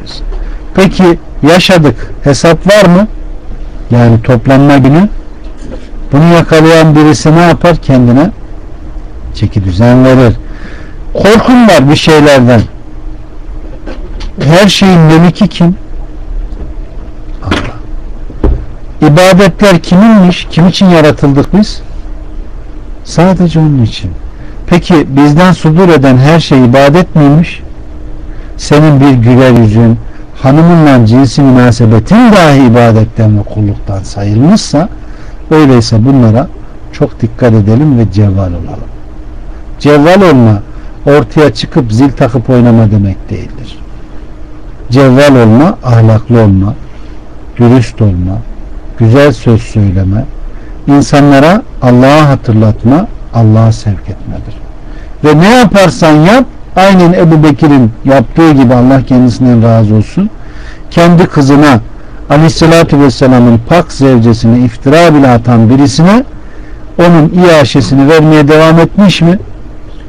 yaşıyoruz. Peki yaşadık. Hesap var mı? Yani toplanma günü. Bunu yakalayan birisi ne yapar? Kendine çeki düzen verir. Korkun var bir şeylerden. Her şeyin meliki kim? Allah. İbadetler kiminmiş? Kim için yaratıldık biz? Sadece onun için. Peki bizden sudur eden her şey ibadet miymiş? Senin bir güler yüzün, hanımınla cinsi münasebetin dahi ibadetten ve kulluktan sayılmışsa öyleyse bunlara çok dikkat edelim ve cevval olalım. Cevval olma ortaya çıkıp zil takıp oynama demek değildir. Cevval olma, ahlaklı olma, dürüst olma, güzel söz söyleme, insanlara Allah'a hatırlatma, Allah'a sevk etmedir. Ve ne yaparsan yap, aynen Ebu Bekir'in yaptığı gibi Allah kendisinden razı olsun, kendi kızına Aleyhisselatü Vesselam'ın pak zevcesine iftira bile atan birisine onun iaşesini vermeye devam etmiş mi?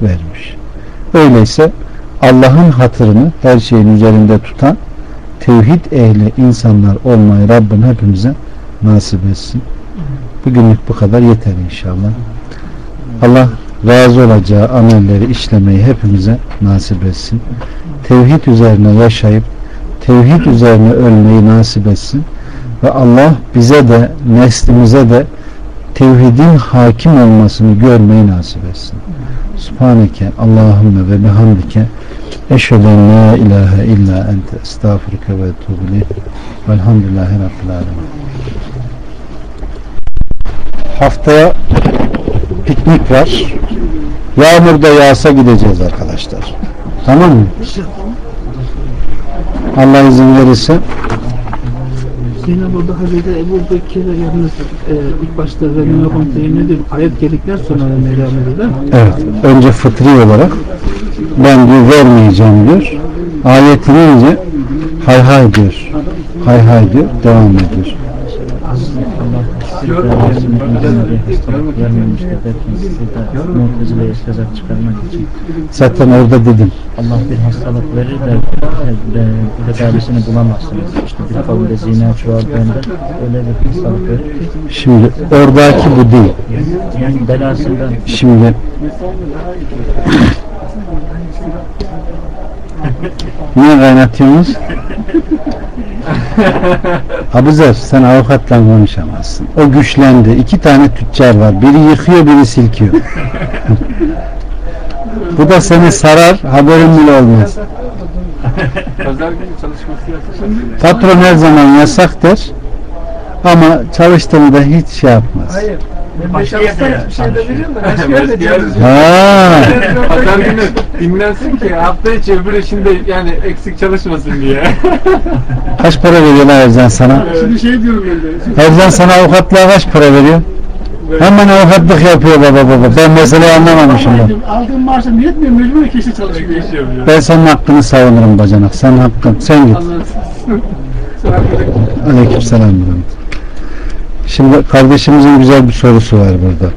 Vermiş. Öyleyse Allah'ın hatırını her şeyin üzerinde tutan tevhid ehli insanlar olmayı Rabbim hepimize nasip etsin. Bugünlük bu kadar yeter inşallah. Allah razı olacağı amelleri işlemeyi hepimize nasip etsin. Tevhid üzerine yaşayıp tevhid üzerine ölmeyi nasip etsin. Ve Allah bize de neslimize de tevhidin hakim olmasını görmeyi nasip etsin. Subhaneke Allahümme ve bihamdike eşheden la ilahe illa ente estağfurike ve etubili velhamdülillahi rabbil alemin. Haftaya piknik var. Yağmurda yağsa gideceğiz arkadaşlar. Tamam mı? Allah izin verirse Zeynep orada Hazreti Ebu Bekir'e yalnız e, ilk başta verme yapan nedir? Ayet geldikten sonra değil mi? Evet. Önce fıtri olarak ben diyor vermeyeceğim diyor. Ayet inince hay hay diyor. Hay hay diyor. Devam ediyor. Çıkarmak için Zaten orada dedim. Allah bir hastalık verir de e, tedavisini bulamazsınız. İşte bir kavimde zina çoğaldığında öyle bir hastalık verir ki Şimdi oradaki bu değil. yani belasından Şimdi Niye kaynatıyorsunuz? Abuzer sen avukatla konuşamazsın. O güçlendi. İki tane tüccar var. Biri yıkıyor biri silkiyor. Bu da seni sarar haberin bile olmaz. Patron her zaman yasak der. Ama çalıştığını da hiç şey yapmaz. Hayır. Ben çalışsam hiçbir şey de biliyorum da başka yerde Başka çalışıyorum. Ha. Pazar günü dinlensin ki hafta içi öbür işinde yani eksik çalışmasın diye. Kaç para veriyorlar Ercan sana? Şimdi şey diyorum ben de. Ercan sana avukatlığa kaç para veriyor? Hemen avukatlık yapıyor baba baba. Ben meseleyi anlamamışım ben. Aldığım maaşım yetmiyor mecbur keşke çalışmıyor. İş yapıyor. Ben senin hakkını savunurum bacanak. Sen hakkın. Sen git. Aleyküm selam. Şimdi kardeşimizin güzel bir sorusu var burada.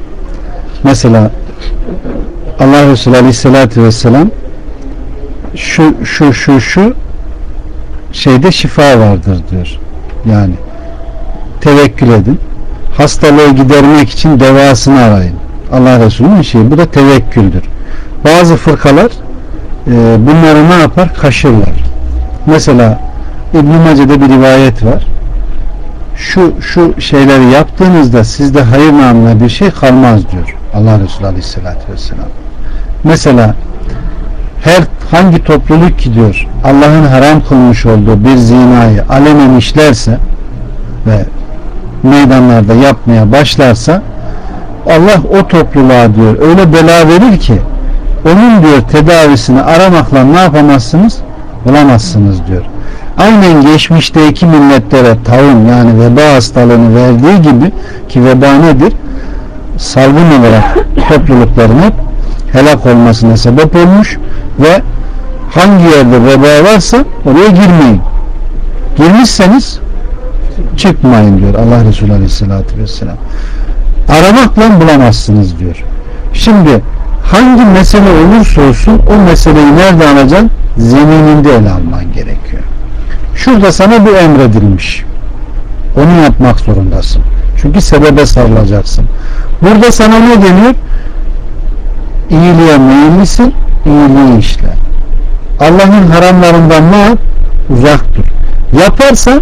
Mesela Allah Resulü Aleyhisselatü Vesselam şu şu şu şu şeyde şifa vardır diyor. Yani tevekkül edin. Hastalığı gidermek için devasını arayın. Allah Resulü'nün şeyi. Bu da tevekküldür. Bazı fırkalar e, bunları ne yapar? Kaşırlar. Mesela İbn-i Mace'de bir rivayet var. Şu şu şeyleri yaptığınızda sizde hayır namına bir şey kalmaz diyor. Allah Resulü Aleyhisselatü Vesselam. Mesela her hangi topluluk ki diyor Allah'ın haram kılmış olduğu bir zinayı alenen işlerse ve meydanlarda yapmaya başlarsa Allah o topluluğa diyor öyle bela verir ki onun diyor tedavisini aramakla ne yapamazsınız? Bulamazsınız diyor. Aynen geçmişteki milletlere taun yani veba hastalığını verdiği gibi ki veba nedir? Salgın olarak toplulukların hep helak olmasına sebep olmuş ve hangi yerde veba varsa oraya girmeyin. Girmişseniz çıkmayın diyor Allah Resulü Aleyhisselatü Vesselam. Aramakla bulamazsınız diyor. Şimdi hangi mesele olursa olsun o meseleyi nerede alacaksın? Zemininde ele alman gerekiyor. Şurada sana bu emredilmiş. Onu yapmak zorundasın. Çünkü sebebe sarılacaksın. Burada sana ne deniyor? İyiliğe meyillisin, iyiliği işle. Allah'ın haramlarından ne yap? Uzak dur. Yaparsan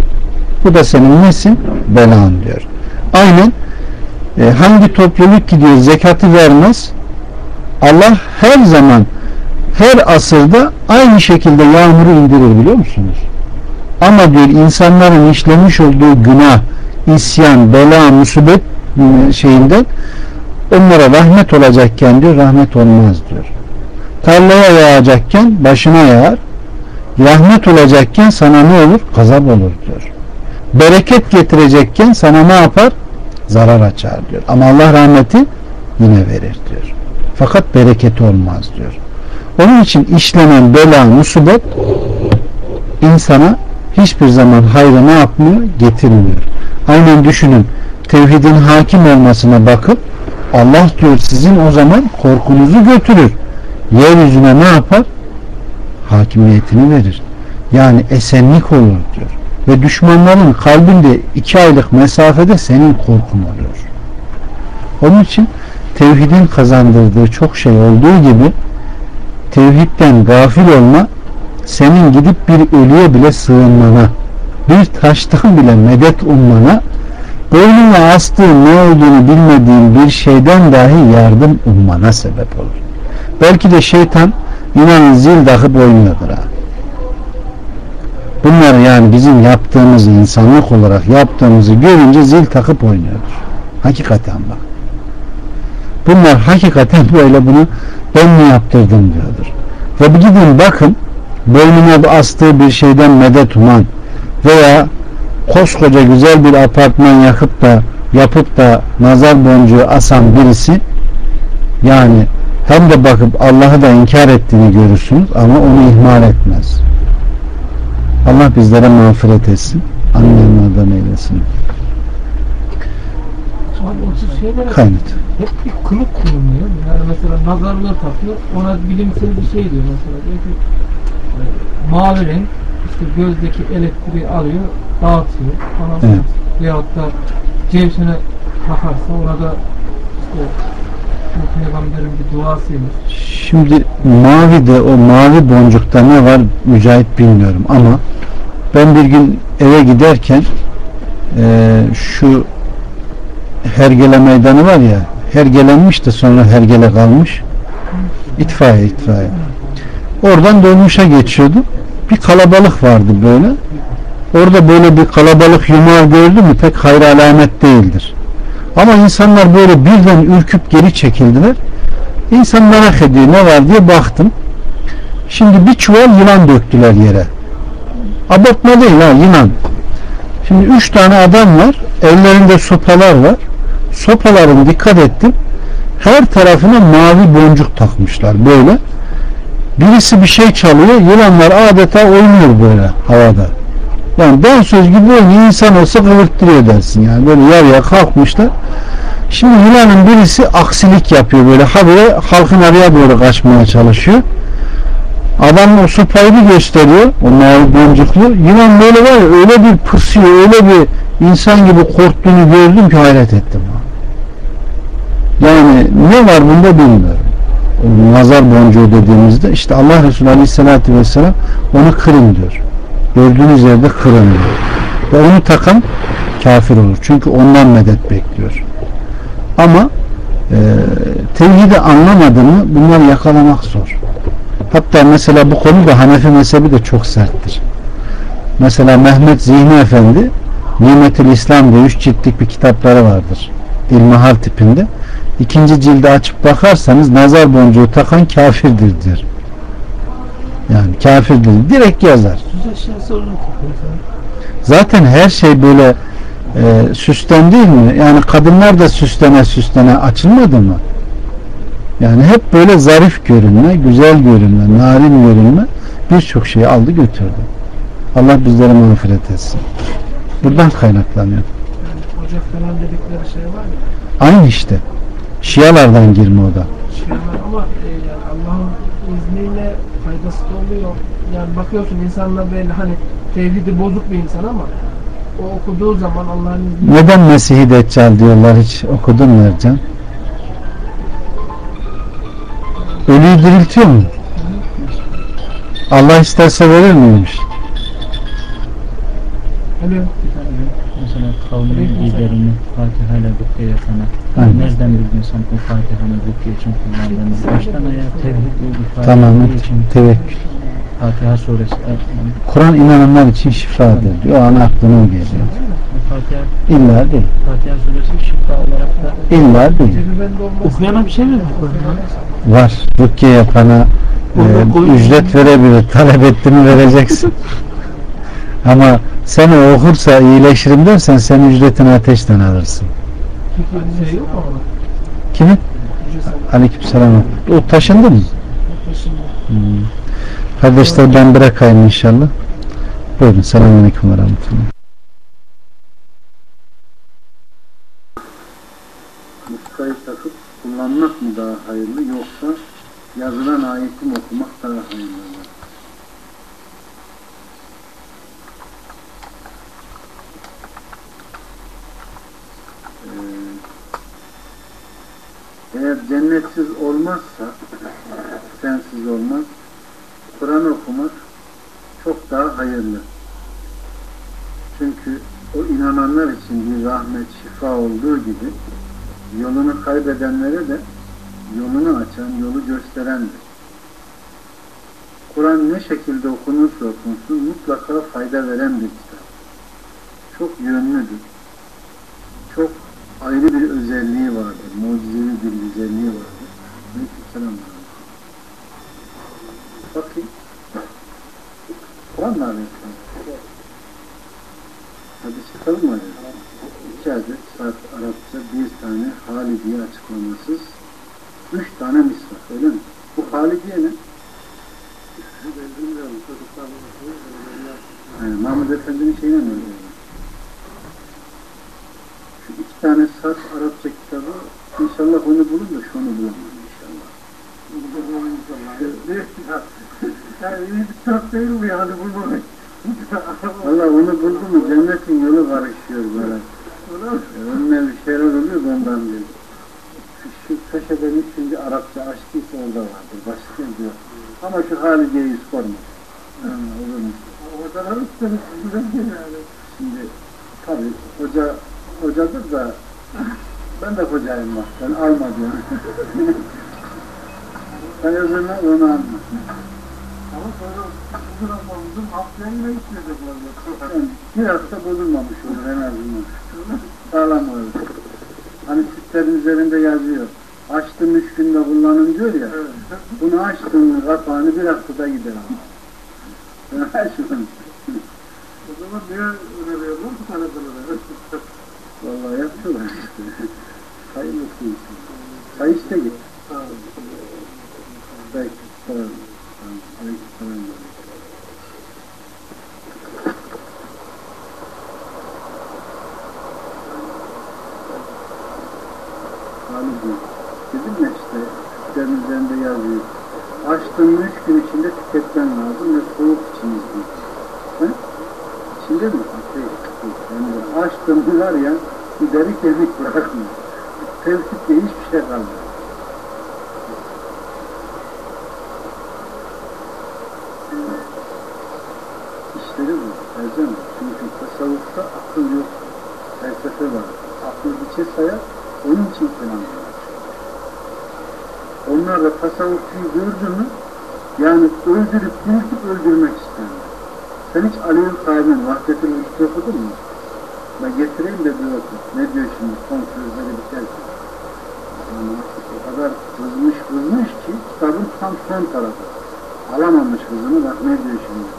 bu da senin nesin? Belan diyor. Aynen e, hangi topluluk gidiyor zekatı vermez Allah her zaman her asırda aynı şekilde yağmuru indirir biliyor musunuz? Ama diyor insanların işlemiş olduğu günah, isyan, bela, musibet e, şeyinden onlara rahmet olacakken diyor rahmet olmaz diyor. Tarlaya yağacakken başına yağar. Rahmet olacakken sana ne olur? Gazap olur diyor. Bereket getirecekken sana ne yapar? Zarar açar diyor. Ama Allah rahmeti yine verir diyor. Fakat bereketi olmaz diyor. Onun için işlenen bela, musibet insana hiçbir zaman hayrı ne yapmıyor? Getirmiyor. Aynen düşünün. Tevhidin hakim olmasına bakıp Allah diyor sizin o zaman korkunuzu götürür. Yeryüzüne ne yapar? Hakimiyetini verir. Yani esenlik olur diyor. Ve düşmanların kalbinde iki aylık mesafede senin korkun oluyor. Onun için tevhidin kazandırdığı çok şey olduğu gibi tevhidden gafil olma senin gidip bir ölüye bile sığınmana bir taştan bile medet ummana boynuna astığın ne olduğunu bilmediğin bir şeyden dahi yardım ummana sebep olur. Belki de şeytan inanın zil takıp oynuyordur ha. Bunlar yani bizim yaptığımız insanlık olarak yaptığımızı görünce zil takıp oynuyordur. Hakikaten bak. Bunlar hakikaten böyle bunu ben mi yaptırdım diyordur. Ve bir gidin bakın boynuna astığı bir şeyden medet uman veya koskoca güzel bir apartman yakıp da yapıp da nazar boncuğu asan birisi yani hem de bakıp Allah'ı da inkar ettiğini görürsünüz ama onu ihmal etmez. Allah bizlere mağfiret etsin. Anlayanlardan eylesin. Kaynat. hep bir kılık kullanıyor. Yani mesela nazarlığı takıyor. Ona bilimsel bir şey diyor mesela. Diyor ki mavi renk işte gözdeki elektriği alıyor, dağıtıyor falan. Evet. Veyahut da cevşene takarsa ona da işte bu peygamberin bir duasıymış. Şimdi mavi de o mavi boncukta ne var mücahit bilmiyorum ama ben bir gün eve giderken e, şu hergele meydanı var ya hergelenmiş de sonra hergele kalmış itfaiye itfaiye oradan dolmuşa geçiyordu bir kalabalık vardı böyle orada böyle bir kalabalık yumağı gördü mü pek hayır alamet değildir ama insanlar böyle birden ürküp geri çekildiler İnsan merak ediyor ne var diye baktım. Şimdi bir çuval yılan döktüler yere. Abartma değil ha yılan. Şimdi üç tane adam var. Ellerinde sopalar var. Sopaların dikkat ettim. Her tarafına mavi boncuk takmışlar böyle. Birisi bir şey çalıyor. Yılanlar adeta oynuyor böyle havada. Yani dansöz gibi oynuyor. insan olsa kıvırttırıyor dersin yani. Böyle yarıya kalkmışlar. Şimdi yılanın birisi aksilik yapıyor böyle habire halkın araya doğru kaçmaya çalışıyor. Adam o sopayı gösteriyor o mavi boncuklu. Yılan böyle var ya öyle bir pısıyor öyle bir insan gibi korktuğunu gördüm ki hayret ettim. Yani ne var bunda bilmiyorum. Nazar boncuğu dediğimizde işte Allah Resulü Aleyhisselatü Vesselam onu kırın diyor. Gördüğünüz yerde kırın diyor. Ve onu takan kafir olur. Çünkü ondan medet bekliyor. Ama e, tevhidi anlamadığını bunlar yakalamak zor. Hatta mesela bu konuda Hanefi mezhebi de çok serttir. Mesela Mehmet Zihni Efendi Nimetül İslam diye üç ciltlik bir kitapları vardır. İlmihal tipinde. İkinci cildi açıp bakarsanız nazar boncuğu takan kafirdir diyor. Yani kafirdir. Direkt yazar. Zaten her şey böyle e, süsten değil mi? Yani kadınlar da süslene süslene açılmadı mı? Yani hep böyle zarif görünme, güzel görünme, narin görünme birçok şeyi aldı götürdü. Allah bizlere mağfiret etsin. Buradan kaynaklanıyor. Ocak falan dedikleri şey var ya. Aynı işte. Şialardan girme o da. Şialar ama e, yani Allah'ın izniyle faydası da oluyor. Yani bakıyorsun insanlar böyle hani tevhidi bozuk bir insan ama o okuduğu zaman Allah'ın izniyle Neden Mesih-i Deccal diyorlar hiç okudun mu Ercan? Ölüyü diriltiyor mu? Allah isterse verir miymiş? Alo. Mesela kavmin liderini Fatiha ile rukiye yapana Aynen. nereden bildin sen o Fatiha'nın rukiye için kullandığını? Baştan ayağa tevhidle ifade Tamam. ettiği için Tevekkül. Fatiha suresi Kur'an inananlar için şifadır diyor. O an aklına o geliyor. Fatiha, İlla değil. Fatiha suresi şifa olarak da İlla değil. Okuyana bir şey mi bu? Var. Rukiye yapana e, ücret verebilir. Talep etti mi vereceksin. Ama sen okursa iyileşirim dersen sen ücretini ateşten alırsın. Türkiye'de şey yok mu ama? Kimin? Aleykümselam. O taşındı mı? Taşınma. Hmm. Kardeşler ben bırakayım inşallah. Buyurun. Selamünaleyküm ve rahmetullah. muskayı takıp kullanmak mı daha hayırlı yoksa yazılan ayeti okumak daha hayırlı cennetsiz olmazsa sensiz olmaz Kur'an okumak çok daha hayırlı. Çünkü o inananlar için bir rahmet, şifa olduğu gibi yolunu kaybedenlere de yolunu açan, yolu gösterendir. Kur'an ne şekilde okunursa okunsun mutlaka fayda veren bir kitap. Çok yönlüdür. Çok ayrı bir özelliği vardır. Mucizevi bir güzelliği vardır. Aleykümselam. Bakayım. Kur'an mı aleyhisselam? Hadi çıkalım mı? İki adet saat Arapça bir tane Halidiye açıklamasız üç tane misvak öyle mi? Bu Halidiye ne? Yani Mahmud Efendi'nin şeyine mi öyle? Şu iki tane saat Arapça kitabı inşallah onu bulun da şunu inşallah. Yani kitap değil mi yani bulmamak? Valla onu buldu mu cennetin yolu karışıyor böyle. Önüne bir şeyler oluyor da ondan diyor. Şu köşeden üçüncü Arapça açtıysa orada vardır. Başka diyor. Ama şu Halide'yi sorma. Mu? O kadar yani. Şimdi tabii hoca hocadır da ben de hocayım bak. Ben alma diyorum. öbürüne onu alma. Ama sonra uzun atmamızın haftaya yine içmeyecek var. Yani bir hafta bozulmamış olur en azından. Sağlam olur. Hani sütlerin üzerinde yazıyor. Açtım üç günde kullanın diyor ya. Bunu açtım kapağını bir haftada gider. Ben açmadım. O zaman niye öneriyorlar bu talebeleri? Vallahi yapıyorlar işte. Hayırlısı için. Çay iste git. Peki. Tamam. Tamam. Aleykümselam. Halbuki dedim ya işte sütlerin üzerinde yazıyor. Açtığın üç gün içinde tüketmen lazım ve soğuk içiniz diyor. He? İçinde mi? Şey, yani açtığın var ya bir deri kemik bırakmıyor. Tevkitle hiçbir şey kalmıyor. İşleri bu. Ercan. Çünkü tasavvufta akıl yok. Felsefe var. Aklı biçe sayar. Onun için falan var. Onlar da tasavvufçuyu gördü mü yani öldürüp diriltip öldürmek isterler. Sen hiç Ali'nin Kaim'in Vahdetül Vücut okudun mu? Ben getireyim de bir oku. Ne diyor şimdi son sözleri artık o kadar kızmış kızmış ki kitabın tam son tarafı. Alamamış kızını bak ne diyor şimdi.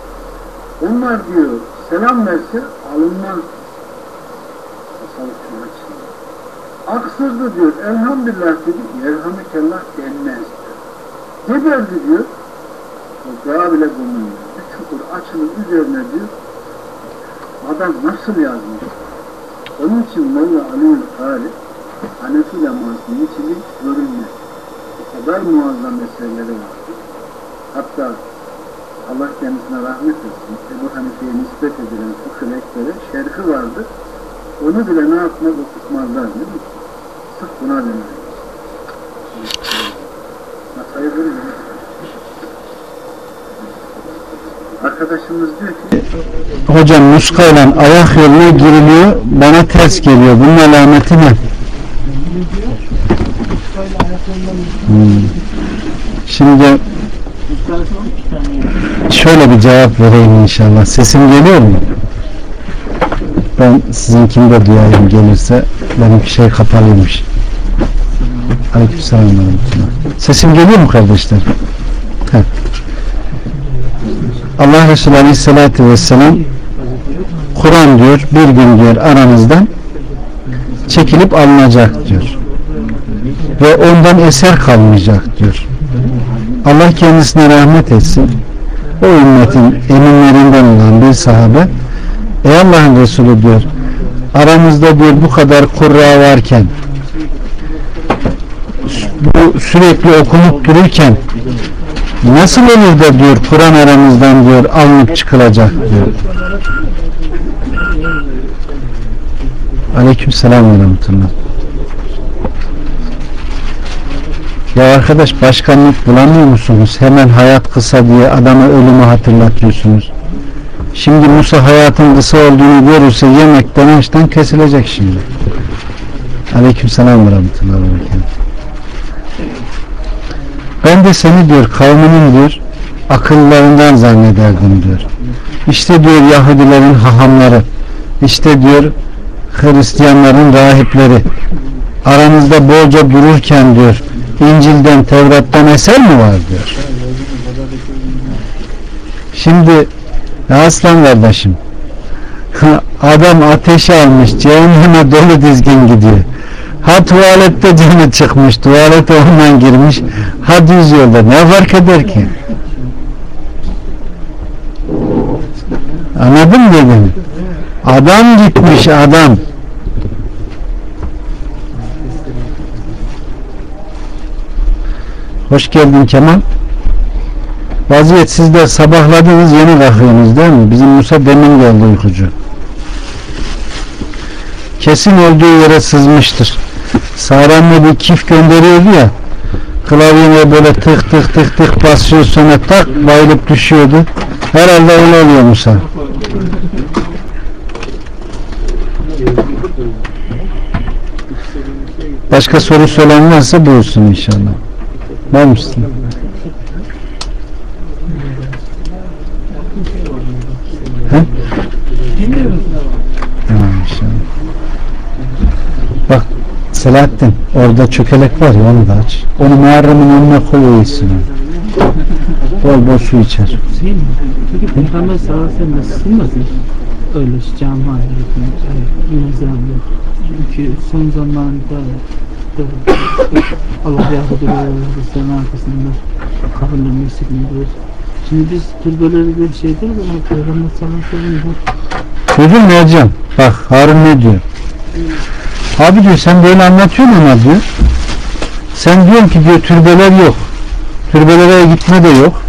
Onlar diyor selam verse alınmaz. Tasavvufçu açısından. Aksırdı diyor. Elhamdülillah dedi. Yerhamdülillah denmez. Ne derdi diyor. Toprağa bile bulunmuyor. Çukur açılır üzerine diyor. Adam nasıl yazmış? Onun için Molla Ali'nin hali Hanefi lemasının içinde görülmez. O kadar muazzam eserleri vardır. Hatta Allah kendisine rahmet etsin. Ebu Hanife'ye nispet edilen fıkıh ekleri şerhi vardır. Onu bile ne yapmaz okutmazlar değil mi? Sırf buna döner. Masayı böyle Arkadaşımız diyor ki Hocam muskayla ayak yoluna giriliyor. Bana ters geliyor. Bunun alameti ne? Hmm. Şimdi şöyle bir cevap vereyim inşallah. Sesim geliyor mu? Ben sizinkini de duyayım gelirse. Benimki şey kapalıymış. Aleykümselam. Sesim geliyor mu kardeşler? Heh. Allah Resulü Aleyhisselatü Vesselam Kur'an diyor bir gün diyor aranızdan çekilip alınacak diyor. Ve ondan eser kalmayacak diyor. Allah kendisine rahmet etsin. O ümmetin eminlerinden olan bir sahabe Ey Allah'ın Resulü diyor aramızda diyor bu kadar kurra varken bu sürekli okunup dururken nasıl olur da diyor Kur'an aramızdan diyor alınıp çıkılacak diyor. Aleyküm selam ve. Ya arkadaş başkanlık bulamıyor musunuz? Hemen hayat kısa diye adama ölümü hatırlatıyorsunuz. Şimdi Musa hayatın kısa olduğunu görürse yemekten açtan kesilecek şimdi. Aleyküm selam ve rahmetullah. Ben de seni diyor kavminin diyor akıllarından zannederdim diyor. İşte diyor Yahudilerin hahamları, işte diyor Hristiyanların rahipleri aranızda bolca dururken diyor İncil'den Tevrat'tan eser mi var diyor. Şimdi aslan kardeşim adam ateşe almış cehenneme dolu dizgin gidiyor. Ha tuvalette canı çıkmış, tuvalete ondan girmiş, ha düz yolda. Ne fark eder ki? Anladın mı dedim? Adam gitmiş adam. Hoş geldin Kemal. Vaziyet siz de sabahladınız yeni kalkıyorsunuz değil mi? Bizim Musa demin geldi uykucu. Kesin olduğu yere sızmıştır. Sağlamlı bir kif gönderiyordu ya klavyene böyle tık tık tık tık basıyor sonra tak bayılıp düşüyordu. Herhalde öyle oluyor Musa. Başka soru soran varsa buyursun inşallah. Var mısın? Selahattin orada çökelek var ya onu da aç. Onu Muharrem'in önüne koy o içsin. Bol bol su içer. Hüseyin mi? Peki Peygamber sallallahu aleyhi ve sellem? Öyle cami halinde nizamlı. Çünkü son zamanda da Allah Yahudiler ve Hristiyan arkasında kabullenmek istediğini Şimdi biz türbeleri bir şey değil mi? Peygamber sallallahu aleyhi ve sellem mu Ercan? Bak Harun ne diyor? Abi diyor sen böyle anlatıyorsun ama diyor. Sen diyorsun ki diyor türbeler yok. Türbelere gitme de yok.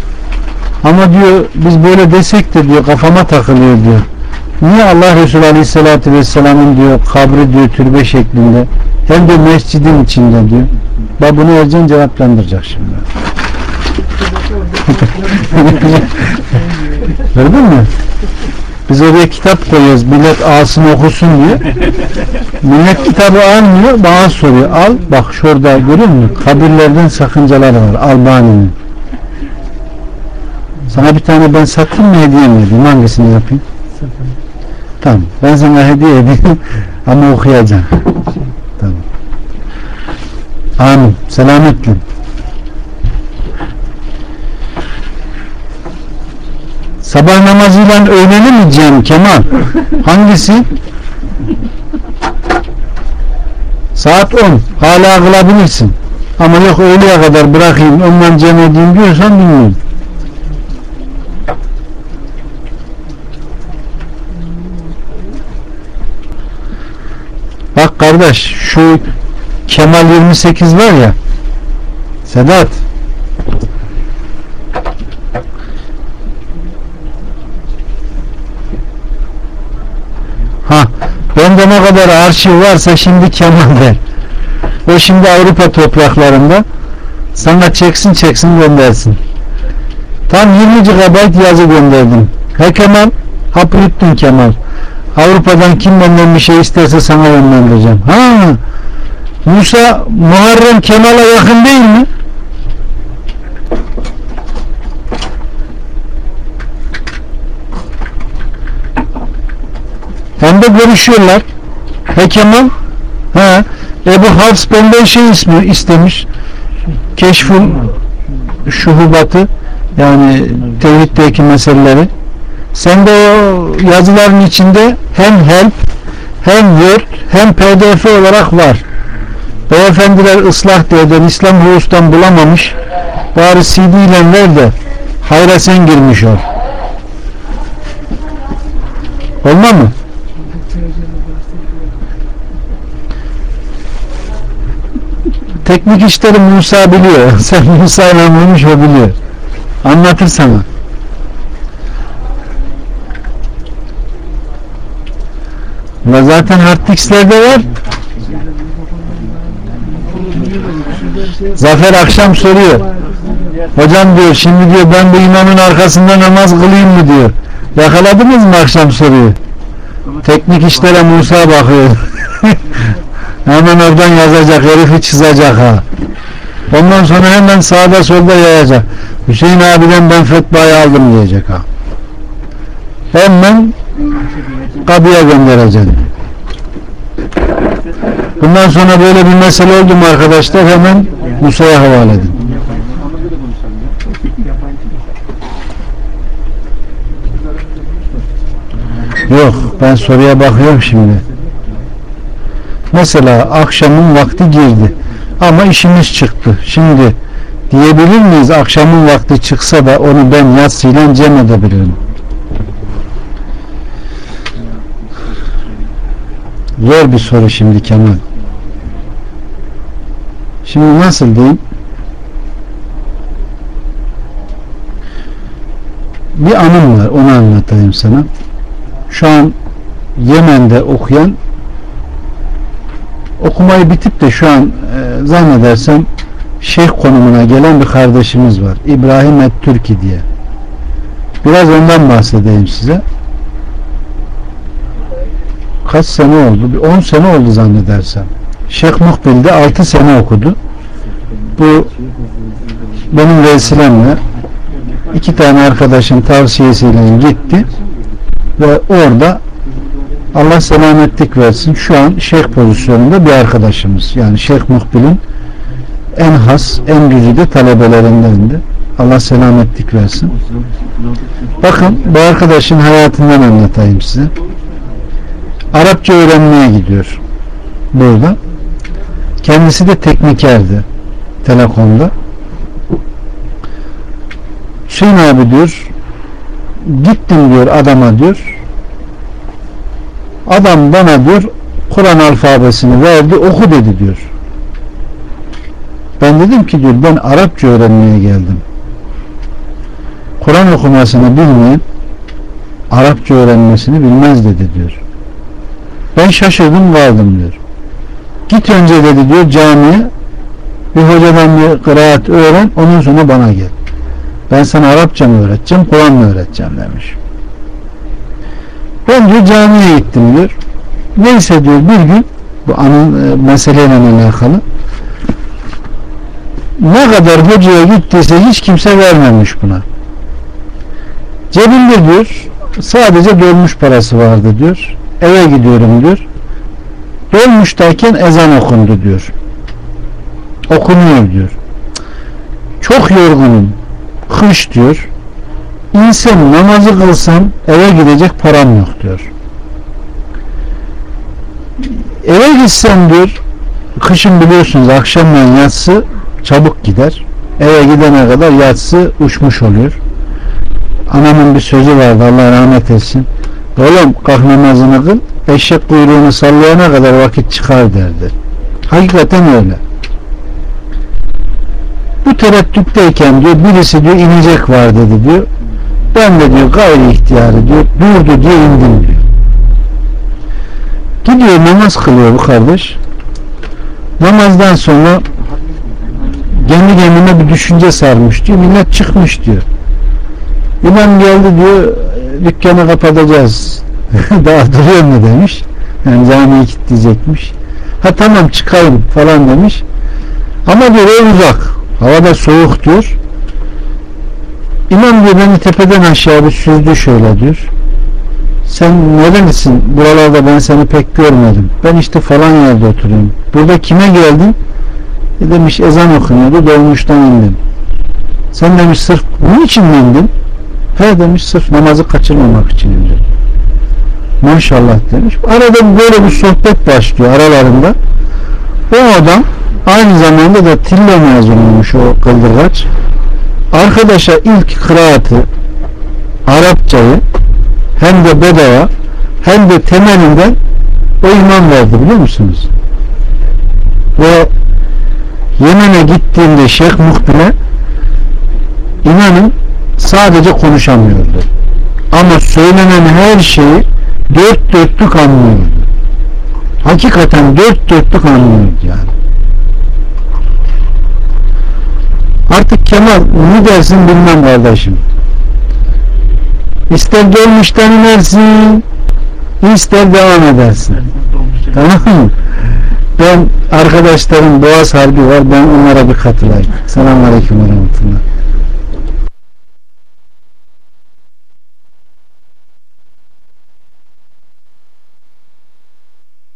Ama diyor biz böyle desek de diyor kafama takılıyor diyor. Niye Allah Resulü Aleyhisselatü Vesselam'ın diyor kabri diyor türbe şeklinde hem de mescidin içinde diyor. Bak bunu Ercan cevaplandıracak şimdi. Gördün mü? Biz oraya kitap koyuyoruz. Millet alsın okusun diye. Millet kitabı almıyor. Bana soruyor. Al. Bak şurada görüyor musun? Kabirlerden sakıncalar var. Albani'nin. Sana bir tane ben sattım mı hediye mi edeyim? Hangisini yapayım? Tamam. Ben sana hediye edeyim. Ama okuyacağım. Tamam. Amin. Selametle. Sabah namazıyla öğleni mi Cem Kemal? Hangisi? Saat 10. Hala kılabilirsin. Ama yok öğleye kadar bırakayım ondan Cem edeyim diyorsan bilmiyorum. Bak kardeş şu Kemal 28 var ya Sedat Ha ne kadar arşiv varsa şimdi Kemal der. O şimdi Avrupa topraklarında sana çeksin çeksin göndersin. Tam 20 GB yazı gönderdim. He Kemal, hapı yuttun Kemal. Avrupa'dan kim benden bir şey isterse sana yönlendireceğim. Ha, Musa Muharrem Kemal'a yakın değil mi? Hem de görüşüyorlar. He Kemal? Ha, Ebu Hafs benden şey ismi istemiş. Keşful şuhubatı yani tevhiddeki meseleleri. Sen de o yazıların içinde hem help hem word hem pdf olarak var. Beyefendiler ıslah diye İslam husustan bulamamış. Bari CD ile ver de hayra sen girmiş ol. Olma mı? Teknik işleri Musa biliyor. Sen Musa ile bulmuş o biliyor. Anlatır sana. Ve zaten harddisk'lerde var. Zafer akşam soruyor. Hocam diyor şimdi diyor ben bu imamın arkasında namaz kılayım mı diyor. Yakaladınız mı akşam soruyu? Teknik işlere Musa bakıyor. hemen oradan yazacak, herifi çizecek ha. Ondan sonra hemen sağda solda yayacak. Hüseyin abiden ben fetvayı aldım diyecek ha. Hemen kapıya göndereceksin. Bundan sonra böyle bir mesele oldu mu arkadaşlar hemen Musa'ya havale edin. Yok ben soruya bakıyorum şimdi. Mesela akşamın vakti girdi ama işimiz çıktı. Şimdi diyebilir miyiz akşamın vakti çıksa da onu ben yatsıyla cem edebilirim. Zor bir soru şimdi Kemal. Şimdi nasıl diyeyim? Bir anım var onu anlatayım sana. Şu an Yemen'de okuyan okumayı bitip de şu an e, zannedersem şeyh konumuna gelen bir kardeşimiz var. İbrahim Et Türki diye. Biraz ondan bahsedeyim size. Kaç sene oldu? Bir 10 sene oldu zannedersem. Şeyh Muhbil'de 6 sene okudu. Bu benim vesilemle iki tane arkadaşın tavsiyesiyle gitti ve orada Allah selametlik versin. Şu an şeyh pozisyonunda bir arkadaşımız. Yani Şeyh Muhbil'in en has, en güzide talebelerindendi. Allah selametlik versin. Bakın bu arkadaşın hayatından anlatayım size. Arapça öğrenmeye gidiyor. Burada. Kendisi de teknikerdi. Telekomda. Hüseyin abi diyor gittim diyor adama diyor adam bana diyor Kur'an alfabesini verdi oku dedi diyor. Ben dedim ki diyor ben Arapça öğrenmeye geldim. Kur'an okumasını bilmeyen Arapça öğrenmesini bilmez dedi diyor. Ben şaşırdım kaldım diyor. Git önce dedi diyor camiye bir hocadan bir kıraat öğren ondan sonra bana gel. Ben sana Arapça mı öğreteceğim Kur'an mı öğreteceğim demiş ben diyor camiye gittim diyor. Neyse diyor bir gün bu anın e, meseleyle alakalı. Ne kadar hocaya gittiyse hiç kimse vermemiş buna. Cebimde diyor sadece dolmuş parası vardı diyor. Eve gidiyorum diyor. Dolmuştayken ezan okundu diyor. Okunuyor diyor. Çok yorgunum. Kış diyor insan namazı kılsam eve gidecek param yok diyor. Eve gitsem diyor kışın biliyorsunuz akşamdan yatsı çabuk gider. Eve gidene kadar yatsı uçmuş oluyor. Anamın bir sözü vardı Allah rahmet etsin. Oğlum kalk namazını kıl eşek kuyruğunu sallayana kadar vakit çıkar derdi. Hakikaten öyle. Bu tereddütteyken diyor birisi diyor inecek var dedi diyor. Ben de diyor gayri ihtiyarı diyor durdu diye indim diyor. Gidiyor namaz kılıyor bu kardeş. Namazdan sonra kendi kendine bir düşünce sarmış diyor. Millet çıkmış diyor. İmam geldi diyor dükkanı kapatacağız. Daha duruyor mu demiş. Yani camiyi kilitleyecekmiş. Ha tamam çıkayım falan demiş. Ama diyor uzak. Havada soğuk diyor. İmam diyor beni tepeden aşağı bir süzdü şöyle diyor. Sen nerelisin? Buralarda ben seni pek görmedim. Ben işte falan yerde oturuyorum. Burada kime geldin? E demiş ezan okunuyordu. Dolmuştan indim. Sen demiş sırf bunun için mi indin? He demiş sırf namazı kaçırmamak için indim. Maşallah demiş. Arada böyle bir sohbet başlıyor aralarında. O adam aynı zamanda da Tille mezunuymuş o kıldırgaç. Arkadaşa ilk kıraatı Arapçayı hem de bedava hem de temelinden o imam verdi biliyor musunuz? Ve Yemen'e gittiğimde Şeyh Muhbir'e inanın sadece konuşamıyordu. Ama söylenen her şeyi dört dörtlük anlıyordu. Hakikaten dört dörtlük anlıyordu yani. Artık Kemal ne dersin bilmem kardeşim. İster gelmişten inersin, ister devam edersin. Tamam mı? Ben arkadaşlarım Boğaz Harbi var, ben onlara bir katılayım. Selamun Aleyküm ve Rahmetullah.